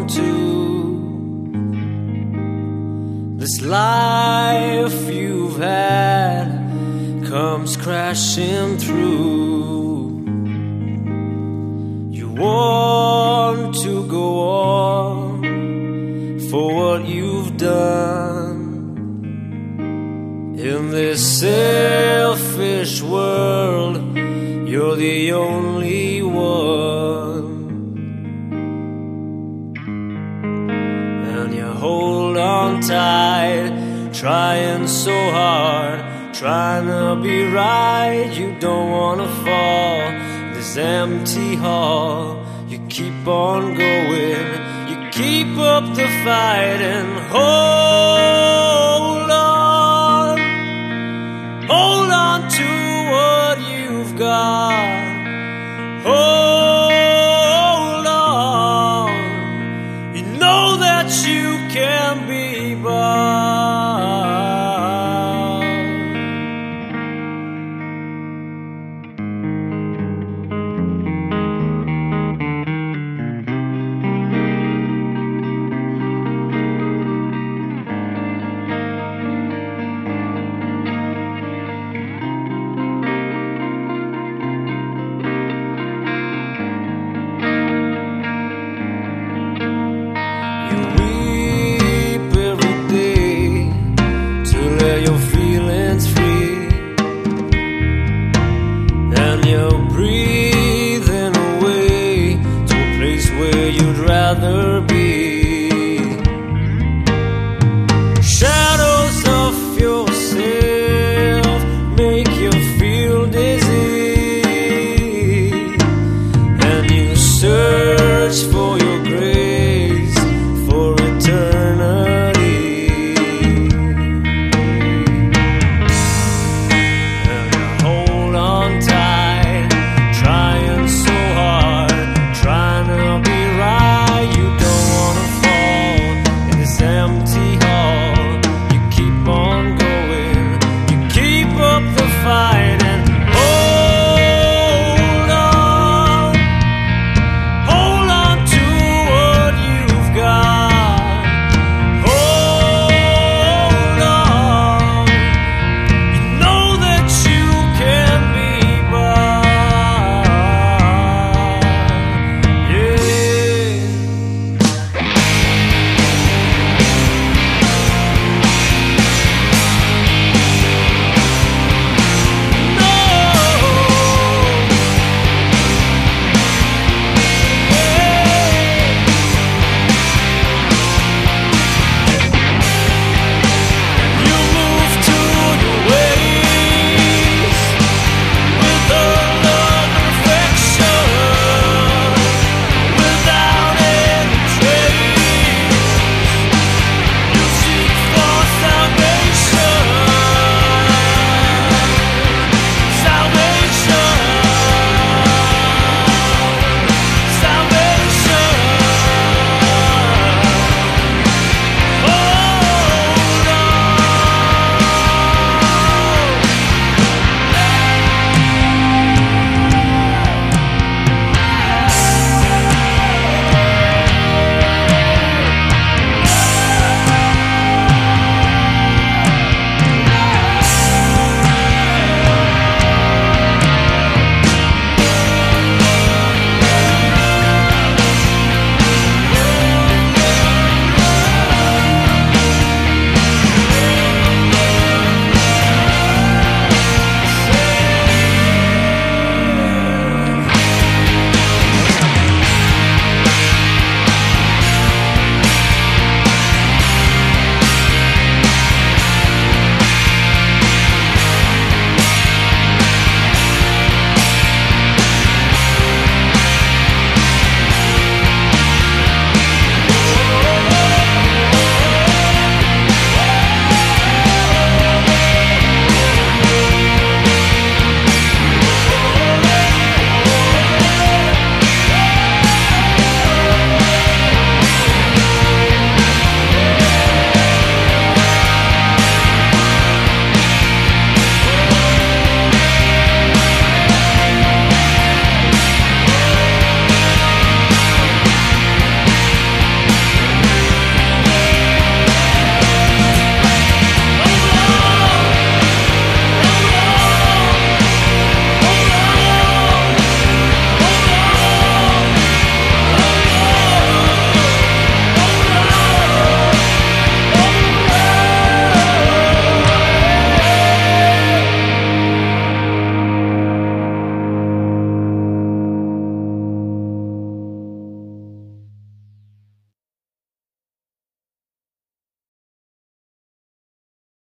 on to this life you've had comes crashing through. You want to go on for what you've done in this selfish world. You're the only one, tight, trying so hard, trying to be right. You don't wanna fall this empty hall. You keep on going, you keep up the fight and oh. hold